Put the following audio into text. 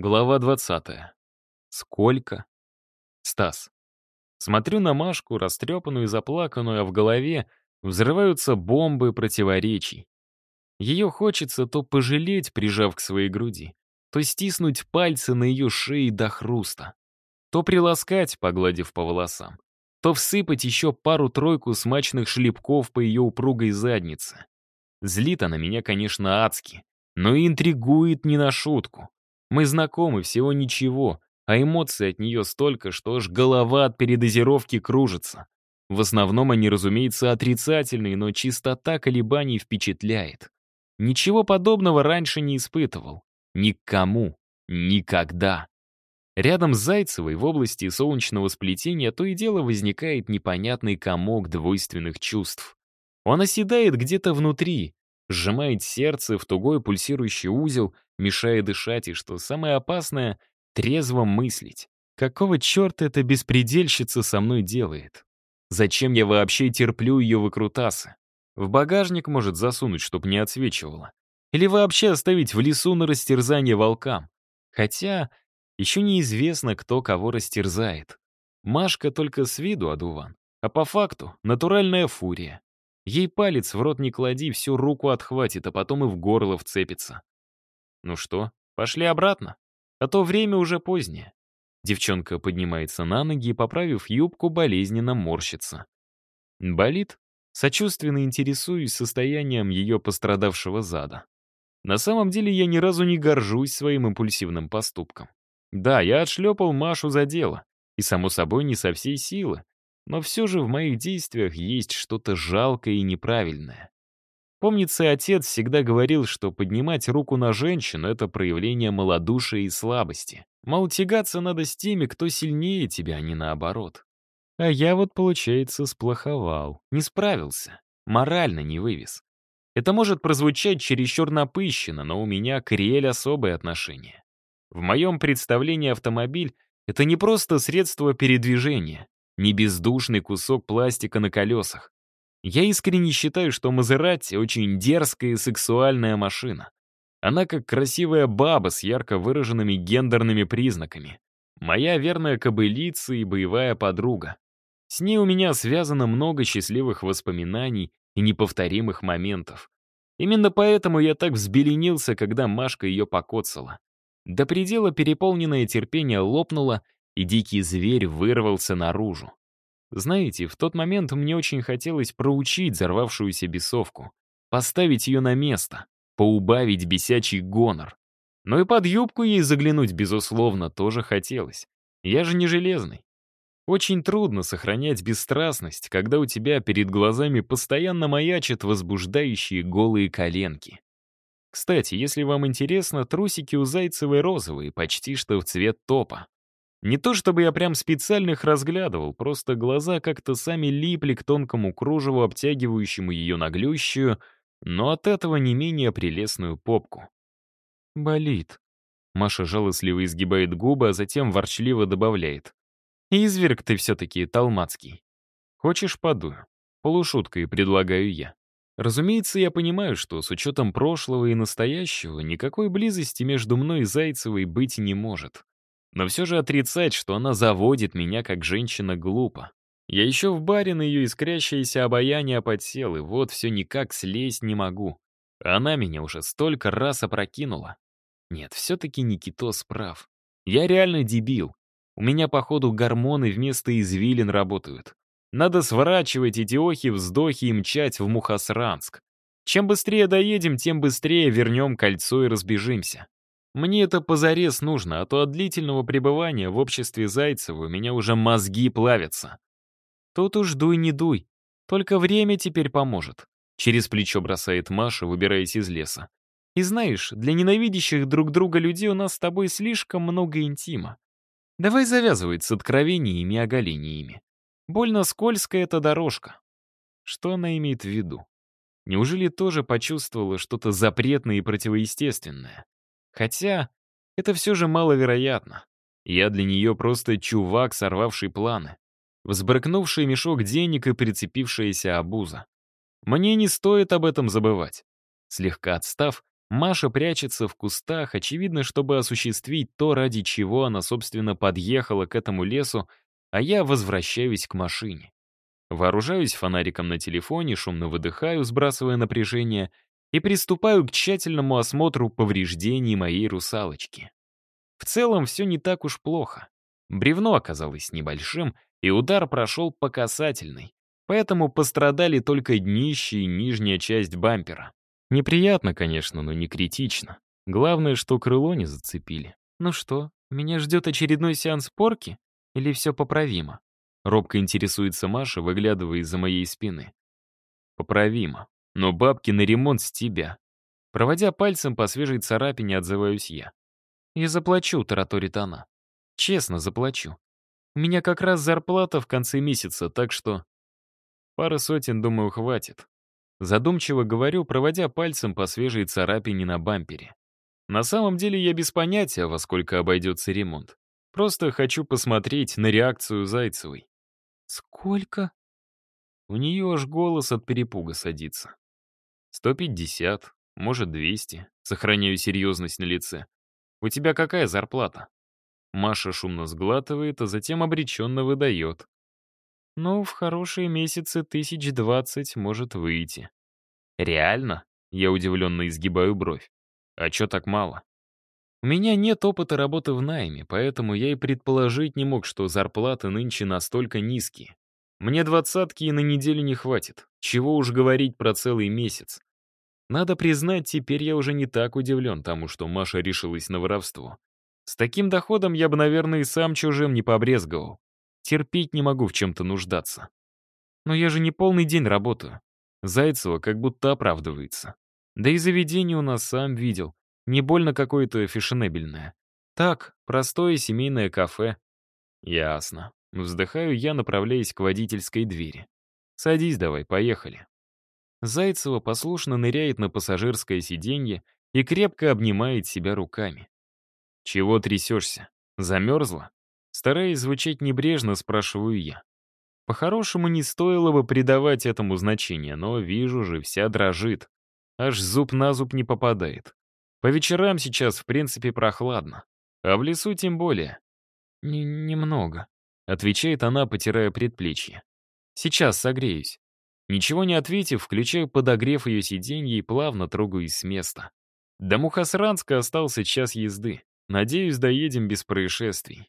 Глава 20. Сколько? Стас. Смотрю на Машку, растрепанную и заплаканную, а в голове взрываются бомбы противоречий. Ее хочется то пожалеть, прижав к своей груди, то стиснуть пальцы на ее шее до хруста, то приласкать, погладив по волосам, то всыпать еще пару-тройку смачных шлепков по ее упругой заднице. Злит она меня, конечно, адски, но и интригует не на шутку. Мы знакомы всего ничего, а эмоций от нее столько, что аж голова от передозировки кружится. В основном они, разумеется, отрицательные, но чистота колебаний впечатляет. Ничего подобного раньше не испытывал. Никому. Никогда. Рядом с Зайцевой в области солнечного сплетения то и дело возникает непонятный комок двойственных чувств. Он оседает где-то внутри, сжимает сердце в тугой пульсирующий узел, мешая дышать и, что самое опасное, трезво мыслить. Какого черта эта беспредельщица со мной делает? Зачем я вообще терплю ее выкрутасы? В багажник может засунуть, чтоб не отсвечивало. Или вообще оставить в лесу на растерзание волкам. Хотя еще неизвестно, кто кого растерзает. Машка только с виду одуван, а по факту натуральная фурия. Ей палец в рот не клади, всю руку отхватит, а потом и в горло вцепится. Ну что, пошли обратно? А то время уже позднее. Девчонка поднимается на ноги и, поправив юбку, болезненно морщится. Болит? Сочувственно интересуюсь состоянием ее пострадавшего зада. На самом деле я ни разу не горжусь своим импульсивным поступком. Да, я отшлепал Машу за дело, и, само собой, не со всей силы, но все же в моих действиях есть что-то жалкое и неправильное. Помнится, отец всегда говорил, что поднимать руку на женщину — это проявление малодушия и слабости. Мол, тягаться надо с теми, кто сильнее тебя, а не наоборот. А я вот, получается, сплоховал. Не справился. Морально не вывез. Это может прозвучать чересчур напыщенно, но у меня к Риэль особое отношение. В моем представлении автомобиль — это не просто средство передвижения не бездушный кусок пластика на колесах. Я искренне считаю, что Мазерати очень дерзкая и сексуальная машина. Она как красивая баба с ярко выраженными гендерными признаками. Моя верная кобылица и боевая подруга. С ней у меня связано много счастливых воспоминаний и неповторимых моментов. Именно поэтому я так взбеленился, когда Машка ее покоцала. До предела переполненное терпение лопнуло, и дикий зверь вырвался наружу. Знаете, в тот момент мне очень хотелось проучить взорвавшуюся бесовку, поставить ее на место, поубавить бесячий гонор. Но и под юбку ей заглянуть, безусловно, тоже хотелось. Я же не железный. Очень трудно сохранять бесстрастность, когда у тебя перед глазами постоянно маячат возбуждающие голые коленки. Кстати, если вам интересно, трусики у Зайцевой розовые, почти что в цвет топа. Не то чтобы я прям специально их разглядывал, просто глаза как-то сами липли к тонкому кружеву, обтягивающему ее наглющую, но от этого не менее прелестную попку. «Болит». Маша жалостливо изгибает губы, а затем ворчливо добавляет. «Изверг ты все-таки, Талмацкий. Хочешь, подую?» Полушуткой предлагаю я. Разумеется, я понимаю, что с учетом прошлого и настоящего никакой близости между мной и Зайцевой быть не может. Но все же отрицать, что она заводит меня как женщина, глупо. Я еще в баре на ее искрящееся обаяние подсел, и вот все никак слезть не могу. Она меня уже столько раз опрокинула. Нет, все-таки Никитос прав. Я реально дебил. У меня, походу, гормоны вместо извилин работают. Надо сворачивать эти охи-вздохи и мчать в Мухосранск. Чем быстрее доедем, тем быстрее вернем кольцо и разбежимся. Мне это позарез нужно, а то от длительного пребывания в обществе Зайцева у меня уже мозги плавятся. Тут уж дуй не дуй. Только время теперь поможет. Через плечо бросает Маша, выбираясь из леса. И знаешь, для ненавидящих друг друга людей у нас с тобой слишком много интима. Давай завязывать с откровениями и оголениями. Больно скользкая эта дорожка. Что она имеет в виду? Неужели тоже почувствовала что-то запретное и противоестественное? Хотя это все же маловероятно. Я для нее просто чувак, сорвавший планы. Взбрыкнувший мешок денег и прицепившаяся обуза. Мне не стоит об этом забывать. Слегка отстав, Маша прячется в кустах, очевидно, чтобы осуществить то, ради чего она, собственно, подъехала к этому лесу, а я возвращаюсь к машине. Вооружаюсь фонариком на телефоне, шумно выдыхаю, сбрасывая напряжение, и приступаю к тщательному осмотру повреждений моей русалочки. В целом все не так уж плохо. Бревно оказалось небольшим, и удар прошел по касательной, поэтому пострадали только днище и нижняя часть бампера. Неприятно, конечно, но не критично. Главное, что крыло не зацепили. «Ну что, меня ждет очередной сеанс порки? Или все поправимо?» Робко интересуется Маша, выглядывая из-за моей спины. «Поправимо. Но бабки на ремонт с тебя». Проводя пальцем по свежей царапине, отзываюсь я. «Я заплачу», — тараторит она. «Честно, заплачу. У меня как раз зарплата в конце месяца, так что...» Пары сотен, думаю, хватит. Задумчиво говорю, проводя пальцем по свежей царапине на бампере. На самом деле я без понятия, во сколько обойдется ремонт. Просто хочу посмотреть на реакцию Зайцевой. «Сколько?» У нее аж голос от перепуга садится. «Сто пятьдесят, может, двести». Сохраняю серьезность на лице. «У тебя какая зарплата?» Маша шумно сглатывает, а затем обреченно выдает. «Ну, в хорошие месяцы тысяч двадцать может выйти». «Реально?» Я удивленно изгибаю бровь. «А чё так мало?» У меня нет опыта работы в найме, поэтому я и предположить не мог, что зарплаты нынче настолько низкие. Мне двадцатки и на неделю не хватит. Чего уж говорить про целый месяц. Надо признать, теперь я уже не так удивлен тому, что Маша решилась на воровство. С таким доходом я бы, наверное, и сам чужим не побрезговал. Терпеть не могу в чем-то нуждаться. Но я же не полный день работаю. Зайцева как будто оправдывается. Да и заведение у нас сам видел. Не больно какое-то фешенебельное. Так, простое семейное кафе. Ясно. Вздыхаю я, направляясь к водительской двери. Садись давай, поехали. Зайцева послушно ныряет на пассажирское сиденье и крепко обнимает себя руками. «Чего трясешься? Замерзла?» Стараясь звучать небрежно, спрашиваю я. По-хорошему, не стоило бы придавать этому значение, но вижу же, вся дрожит. Аж зуб на зуб не попадает. По вечерам сейчас, в принципе, прохладно. А в лесу тем более. Н «Немного», — отвечает она, потирая предплечье. «Сейчас согреюсь». Ничего не ответив, включаю подогрев ее сиденье и плавно трогаюсь с места. До Мухасранска остался час езды. Надеюсь, доедем без происшествий.